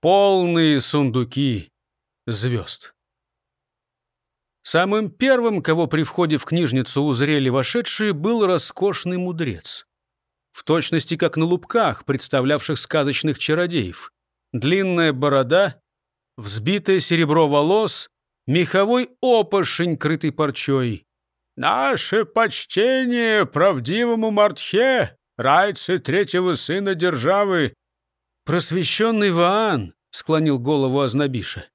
полные сундуки звезд. Самым первым, кого при входе в книжницу узрели вошедшие, был роскошный мудрец. В точности, как на лубках, представлявших сказочных чародеев. Длинная борода, взбитое серебро волос, меховой опошень, крытый парчой. «Наше почтение правдивому Мартхе, райце третьего сына державы!» «Просвещенный Ваан!» — склонил голову Азнабиша.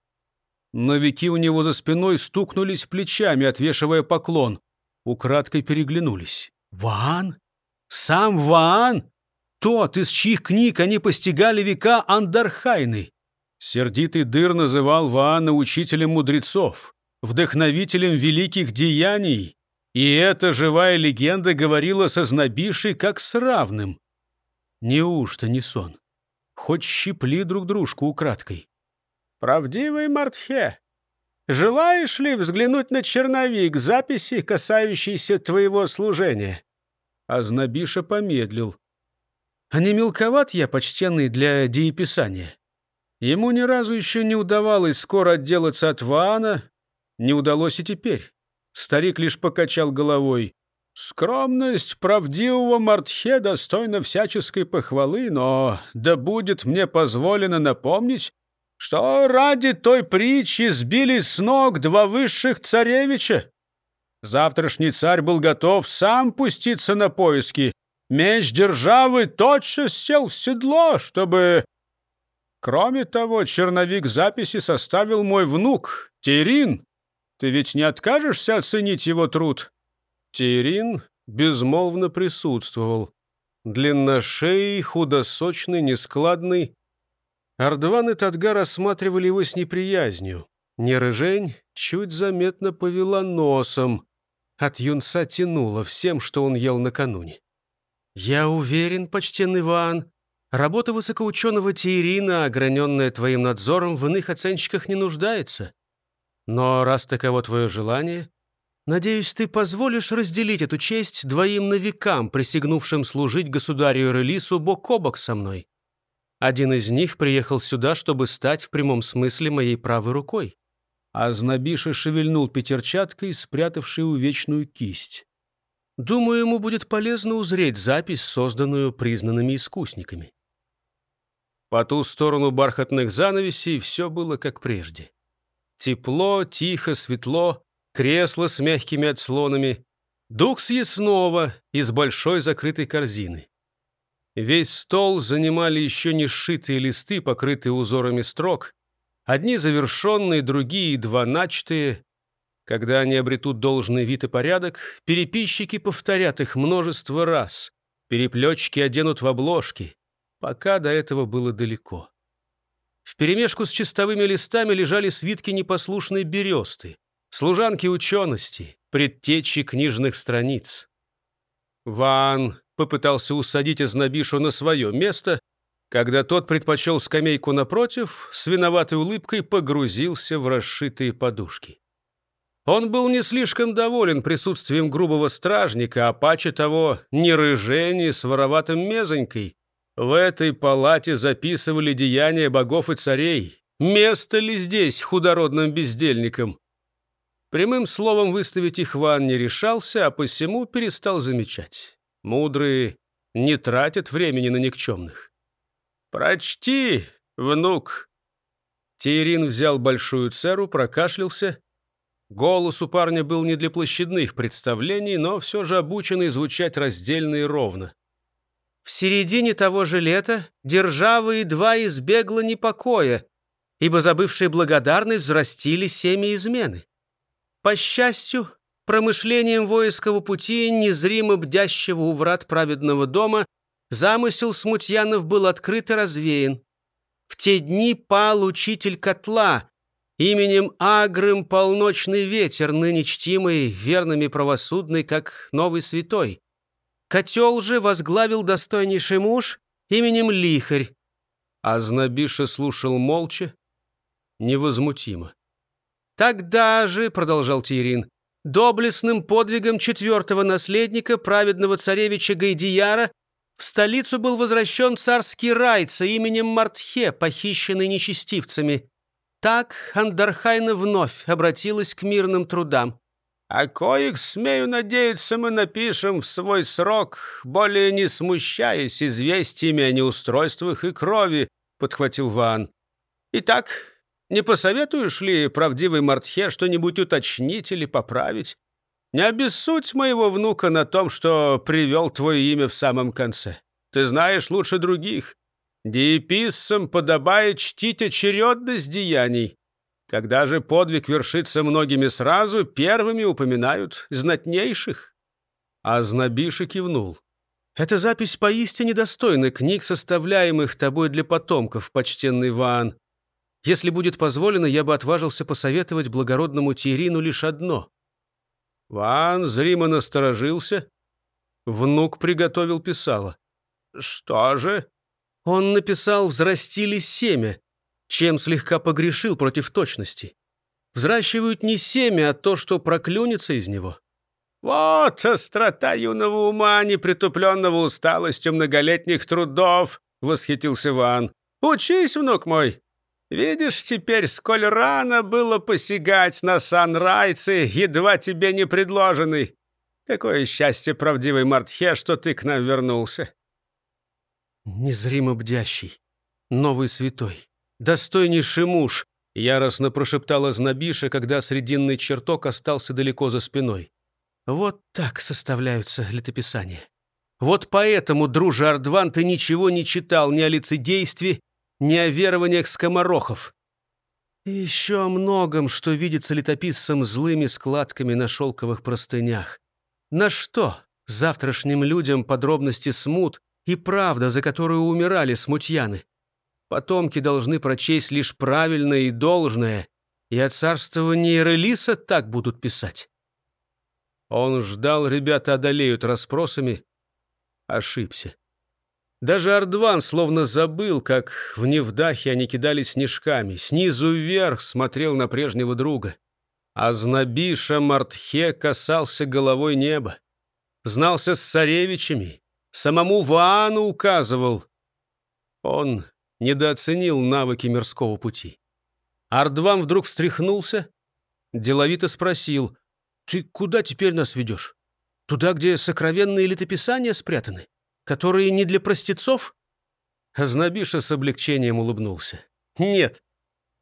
Новики у него за спиной стукнулись плечами, отвешивая поклон. Украдкой переглянулись. «Ваан? Сам Ваан? Тот, из чьих книг они постигали века Андархайны!» Сердитый дыр называл Ваана учителем мудрецов, вдохновителем великих деяний, и эта живая легенда говорила со Знобишей как с равным. Неужто не сон? Хоть щипли друг дружку украдкой. «Правдивый Мартхе, желаешь ли взглянуть на черновик записи, касающейся твоего служения?» Азнабиша помедлил. «А не мелковат я, почтенный, для дееписания?» Ему ни разу еще не удавалось скоро отделаться от Ваана, не удалось и теперь. Старик лишь покачал головой. «Скромность правдивого Мартхе достойна всяческой похвалы, но да будет мне позволено напомнить, что ради той притчи сбили с ног два высших царевича. Завтрашний царь был готов сам пуститься на поиски. Меч державы тотчас сел в седло, чтобы... Кроме того, черновик записи составил мой внук, Терин. Ты ведь не откажешься оценить его труд?» Терин безмолвно присутствовал. Длинношеий, худосочный, нескладный, Ардван и Тадга рассматривали его с неприязнью. Нерыжень чуть заметно повела носом. От юнца тянуло всем, что он ел накануне. «Я уверен, почтенный Иван, работа высокоученого Тиерина, ограненная твоим надзором, в иных оценщиках не нуждается. Но раз таково твое желание, надеюсь, ты позволишь разделить эту честь двоим новикам, присягнувшим служить государю Релису бок о бок со мной. Один из них приехал сюда, чтобы стать в прямом смысле моей правой рукой. А Знобиша шевельнул пятерчаткой, спрятавшей увечную кисть. Думаю, ему будет полезно узреть запись, созданную признанными искусниками. По ту сторону бархатных занавесей все было как прежде. Тепло, тихо, светло, кресло с мягкими отслонами, дух съестного из большой закрытой корзины. Весь стол занимали еще не сшитые листы, покрытые узорами строк. Одни завершенные, другие едва начатые. Когда они обретут должный вид и порядок, переписчики повторят их множество раз. Переплетчики оденут в обложки. Пока до этого было далеко. В перемешку с чистовыми листами лежали свитки непослушной бересты, служанки учености, предтечи книжных страниц. Ван попытался усадить Азнабишу на свое место, когда тот предпочел скамейку напротив, с виноватой улыбкой погрузился в расшитые подушки. Он был не слишком доволен присутствием грубого стражника, а паче того, ни рыже, с вороватым мезонькой. В этой палате записывали деяния богов и царей. Место ли здесь худородным бездельникам? Прямым словом выставить их Ван не решался, а посему перестал замечать. Мудрые не тратят времени на никчемных. «Прочти, внук!» Тейрин взял большую церу, прокашлялся. Голос у парня был не для площадных представлений, но все же обученный звучать раздельно и ровно. В середине того же лета держава едва избегла непокоя, ибо забывшие благодарность взрастили семя измены. По счастью, промышлением воинского пути, незримо бдящего у врат праведного дома, замысел смутьянов был открыт и развеян. В те дни пал учитель котла, именем Агрым полночный ветер, ныне чтимый, верными правосудный, как новый святой. Котел же возглавил достойнейший муж именем Лихарь. А Знобиша слушал молча, невозмутимо. «Тогда же», — продолжал Тирин, доблестным подвигом четвертого наследника, праведного царевича Гайдияра, В столицу был возвращен царский райца именем Мартхе, похищенный нечестивцами. Так Андархайна вновь обратилась к мирным трудам. «А коих, смею надеяться, мы напишем в свой срок, более не смущаясь известиями о неустройствах и крови», — подхватил Ван. «Итак, не посоветуешь ли правдивой Мартхе что-нибудь уточнить или поправить? Не обессудь моего внука на том, что привел твое имя в самом конце. Ты знаешь лучше других. Диеписсам подобает чтить очередность деяний. Когда же подвиг вершится многими сразу, первыми упоминают знатнейших». А Знобиша кивнул. «Эта запись поистине достойна книг, составляемых тобой для потомков, почтенный Ваан. Если будет позволено, я бы отважился посоветовать благородному Тирину лишь одно. Ван зримо насторожился. Внук приготовил писало. «Что же?» Он написал «взрастили семя», чем слегка погрешил против точности. Взращивают не семя, а то, что проклюнется из него. «Вот острота юного ума, непритупленного усталостью многолетних трудов!» — восхитился Ван. «Учись, внук мой! Видишь теперь, сколь рано было посягать на санрайцы, едва тебе не предложенный. Какое счастье правдивый Мартхе, что ты к нам вернулся. Незримо бдящий, новый святой, достойнейший муж, яростно прошептала Знобиша, когда срединный чертог остался далеко за спиной. Вот так составляются летописания. Вот поэтому, друже Ардван, ты ничего не читал ни о лицедействе, не о верованиях скоморохов. И еще о многом, что видится летописцам злыми складками на шелковых простынях. На что завтрашним людям подробности смут и правда, за которую умирали смутьяны? Потомки должны прочесть лишь правильное и должное, и о царствовании Релиса так будут писать. Он ждал, ребята одолеют расспросами. Ошибся. Даже Ардван словно забыл, как в Невдахе они кидали снежками. Снизу вверх смотрел на прежнего друга. А Знобиша Мартхе касался головой неба. Знался с царевичами. Самому Ваану указывал. Он недооценил навыки мирского пути. Ардван вдруг встряхнулся, деловито спросил, «Ты куда теперь нас ведешь? Туда, где сокровенные летописания спрятаны?» Которые не для простецов?» Знобиша с облегчением улыбнулся. «Нет.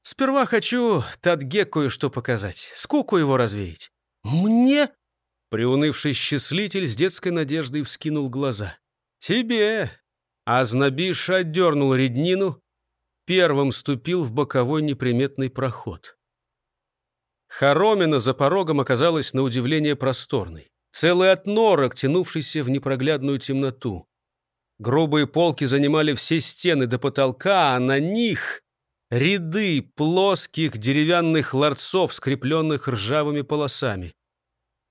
Сперва хочу Тадге кое-что показать, скуку его развеять». «Мне?» Приунывший счастливитель с детской надеждой вскинул глаза. «Тебе!» А Знобиша отдернул реднину, первым ступил в боковой неприметный проход. Хоромина за порогом оказалась на удивление просторной. Целый отнорок, тянувшийся в непроглядную темноту. Грубые полки занимали все стены до потолка, а на них ряды плоских деревянных ларцов, скрепленных ржавыми полосами.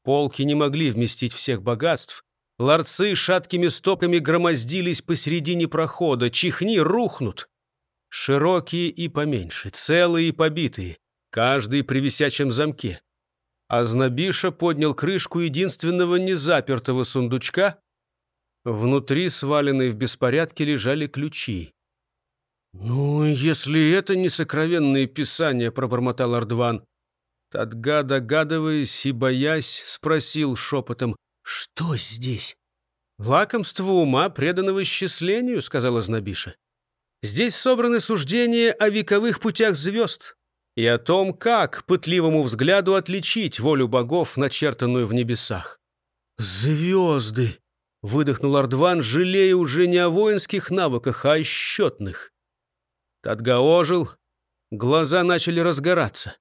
Полки не могли вместить всех богатств. Ларцы шаткими стопками громоздились посередине прохода. Чихни рухнут. Широкие и поменьше, целые и побитые, каждый при висячем замке. Азнабиша поднял крышку единственного незапертого сундучка Внутри, сваленные в беспорядке, лежали ключи. «Ну, если это не сокровенные писания», — пробормотал Ардван. Тадга, догадываясь и боясь, спросил шепотом, «Что здесь?» «Лакомство ума, преданного исчислению», — сказала Знобиша. «Здесь собраны суждения о вековых путях звезд и о том, как пытливому взгляду отличить волю богов, начертанную в небесах». «Звезды!» Выдохнул Ардван, жалея уже не о воинских навыках, а о счетных. Тадга ожил, глаза начали разгораться.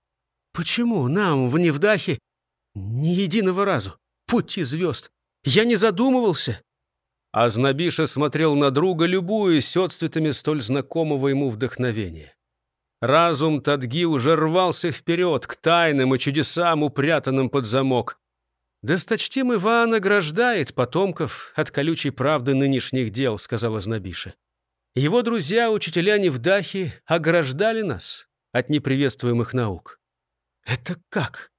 «Почему нам в Невдахе ни единого разу? Пути звезд! Я не задумывался!» Азнабиша смотрел на друга, любуясь отцветами столь знакомого ему вдохновения. Разум Тадги уже рвался вперед к тайным и чудесам, упрятанным под замок. «Досточтим Иван ограждает потомков от колючей правды нынешних дел», — сказала Знобиша. «Его друзья-учителя Невдахи ограждали нас от неприветствуемых наук». «Это как?»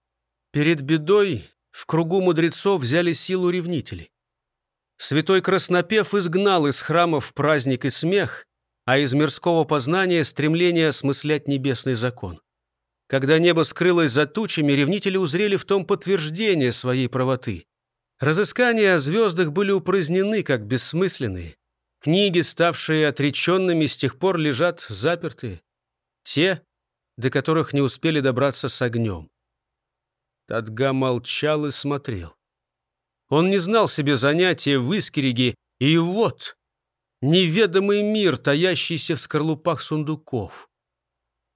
Перед бедой в кругу мудрецов взяли силу ревнители. Святой Краснопев изгнал из храмов праздник и смех, а из мирского познания стремление осмыслять небесный закон. Когда небо скрылось за тучами, ревнители узрели в том подтверждение своей правоты. Разыскания о звездах были упразднены, как бессмысленные. Книги, ставшие отреченными, с тех пор лежат запертые. Те, до которых не успели добраться с огнем. Тадга молчал и смотрел. Он не знал себе занятия в Искереге, и вот неведомый мир, таящийся в скорлупах сундуков.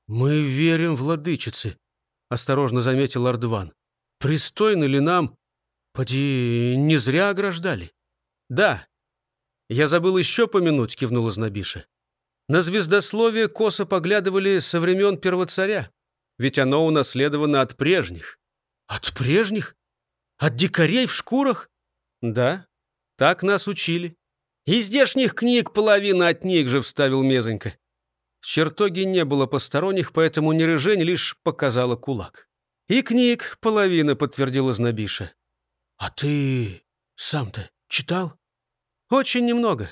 «Мы верим, владычице», — осторожно заметил Ардван. «Пристойно ли нам? Поди, не зря ограждали». «Да». «Я забыл еще помянуть», — кивнула Знобиша. «На звездословие косо поглядывали со времен первоцаря, ведь оно унаследовано от прежних». «От прежних? От дикарей в шкурах?» «Да, так нас учили». «Из здешних книг половина от них же», — вставил Мезонька. В чертоге не было посторонних, поэтому Нерыжень лишь показала кулак. «И книг половина», — подтвердила Знобиша. «А ты сам-то читал?» «Очень немного.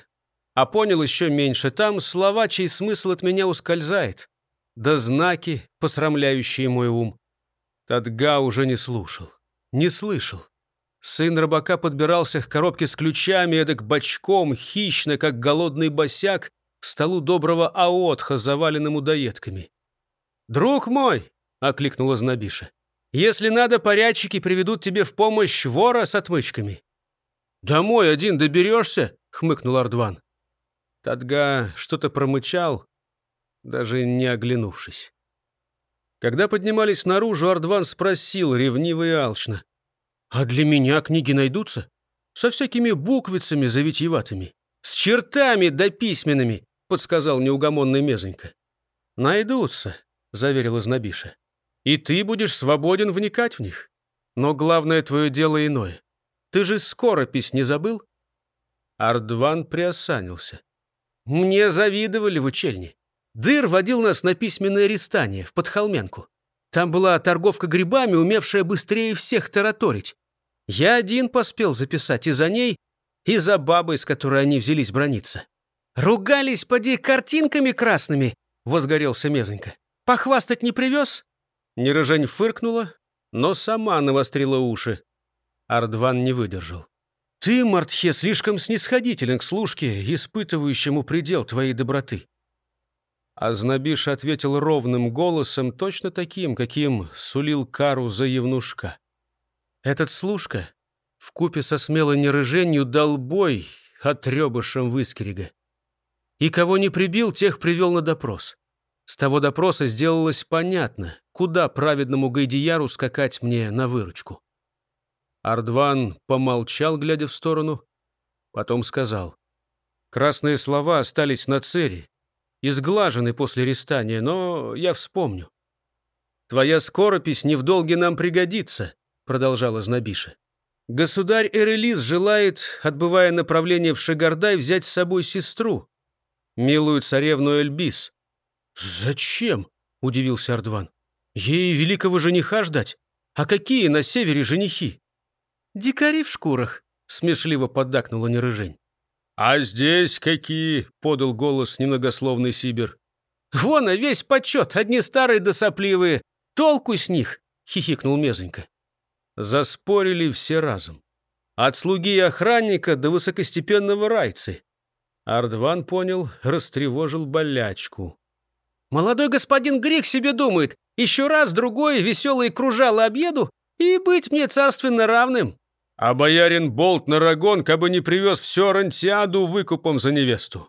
А понял еще меньше. Там слова, чей смысл от меня ускользает. Да знаки, посрамляющие мой ум». Тадга уже не слушал, не слышал. Сын рыбака подбирался к коробке с ключами, эдак бочком, хищно, как голодный босяк, к столу доброго аотха, заваленному доедками. «Друг мой!» — окликнула Знобиша. «Если надо, порядчики приведут тебе в помощь вора с отмычками». «Домой один доберешься?» — хмыкнул Ардван. Тадга что-то промычал, даже не оглянувшись. Когда поднимались наружу, Ардван спросил ревниво и алчно. «А для меня книги найдутся? Со всякими буквицами завитьеватыми, с чертами да письменными, — подсказал неугомонный Мезонька. «Найдутся», — заверила Знобиша. «И ты будешь свободен вникать в них. Но главное твое дело иное. Ты же скоропись не забыл?» Ардван приосанился. «Мне завидовали в учельне. Дыр водил нас на письменное рестание, в Подхолменку. Там была торговка грибами, умевшая быстрее всех тараторить. Я один поспел записать и за ней, и за бабой, с которой они взялись брониться. «Ругались, поди, картинками красными!» — возгорелся Мезонька. «Похвастать не привез?» Нерожень фыркнула, но сама навострила уши. Ардван не выдержал. «Ты, Мартхе, слишком снисходителен к служке, испытывающему предел твоей доброты». Азнабиш ответил ровным голосом, точно таким, каким сулил кару за евнушка. «Этот служка в купе со смелой нерыженью дал бой отребышем выскерега. И кого не прибил, тех привел на допрос. С того допроса сделалось понятно, куда праведному Гайдияру скакать мне на выручку. Ардван помолчал, глядя в сторону, потом сказал. Красные слова остались на цере, изглажены после рестания, но я вспомню. «Твоя скоропись не в долге нам пригодится», — продолжала Знобиша. «Государь Эрелис желает, отбывая направление в Шагардай, взять с собой сестру, милую царевну Эльбис. «Зачем?» — удивился Ардван. «Ей великого жениха ждать? А какие на севере женихи?» «Дикари в шкурах», — смешливо поддакнула Нерыжень. «А здесь какие?» — подал голос немногословный Сибир. «Вон, а весь почет, одни старые да сопливые. Толку с них!» — хихикнул Мезонька. Заспорили все разом. От слуги и охранника до высокостепенного райцы. Ардван понял, растревожил болячку. «Молодой господин Грек себе думает, еще раз другой веселые кружало объеду и быть мне царственно равным». А боярин Болт Нарагон кабы не привез все рантиаду выкупом за невесту.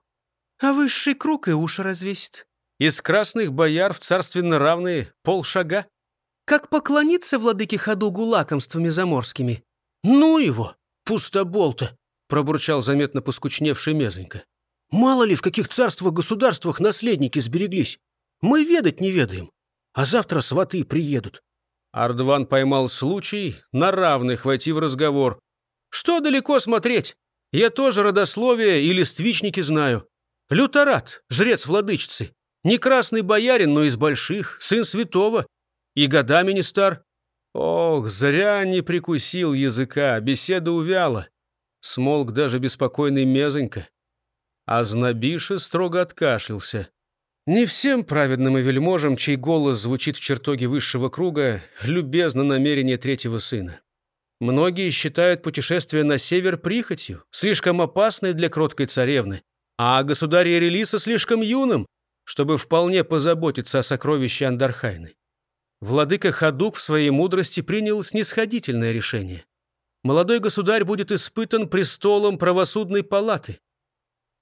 А высший круг и уши развесит. Из красных бояр в царственно равные полшага. Как поклониться владыке Ходугу лакомствами заморскими? Ну его, пустоболта! Пробурчал заметно поскучневший Мезонька. «Мало ли, в каких царствах-государствах наследники сбереглись. Мы ведать не ведаем. А завтра сваты приедут». Ардван поймал случай на равных войти в разговор. «Что далеко смотреть? Я тоже родословие и листвичники знаю. Люторат, жрец владычицы. Не красный боярин, но из больших, сын святого. И годами не стар. Ох, зря не прикусил языка, беседа увяла. Смолк даже беспокойный мезонька. А Знобиша строго откашлялся. Не всем праведным и вельможам, чей голос звучит в чертоге высшего круга, любезно намерение третьего сына. Многие считают путешествие на север прихотью, слишком опасной для кроткой царевны, а государя Релиса слишком юным, чтобы вполне позаботиться о сокровище Андархайны. Владыка Хадук в своей мудрости принял снисходительное решение. Молодой государь будет испытан престолом правосудной палаты.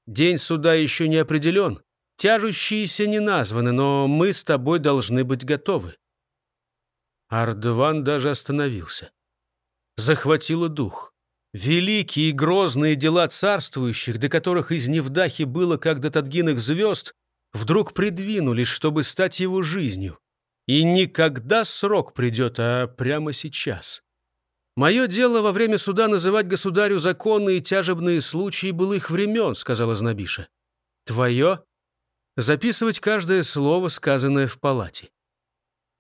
День суда еще не определен, тяжущиеся не названы, но мы с тобой должны быть готовы. Ардван даже остановился. Захватило дух. Великие и грозные дела царствующих, до которых из Невдахи было, как до Тадгиных звезд, вдруг придвинулись, чтобы стать его жизнью. И никогда срок придет, а прямо сейчас. «Мое дело во время суда называть государю законы и тяжебные случаи былых времен», — сказала Знобиша. «Твое — записывать каждое слово, сказанное в палате».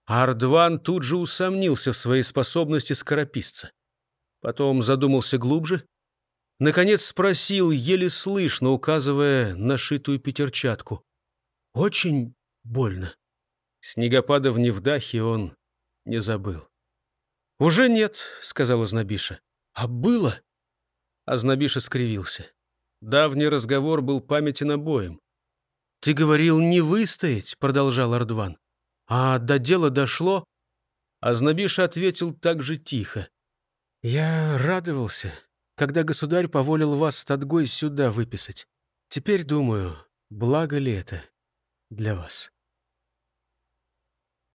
Ардван тут же усомнился в своей способности скорописца. Потом задумался глубже. Наконец спросил, еле слышно, указывая на шитую пятерчатку. «Очень больно». Снегопада в Невдахе он не забыл. «Уже нет», — сказала Знобиша. «А было?» А Знобиша скривился. Давний разговор был памятен обоим. «Ты говорил, не выстоять», — продолжал Ардван. «А до дела дошло?» А Знобиша ответил так же тихо. «Я радовался, когда государь поволил вас с Тадгой сюда выписать. Теперь думаю, благо ли это для вас?»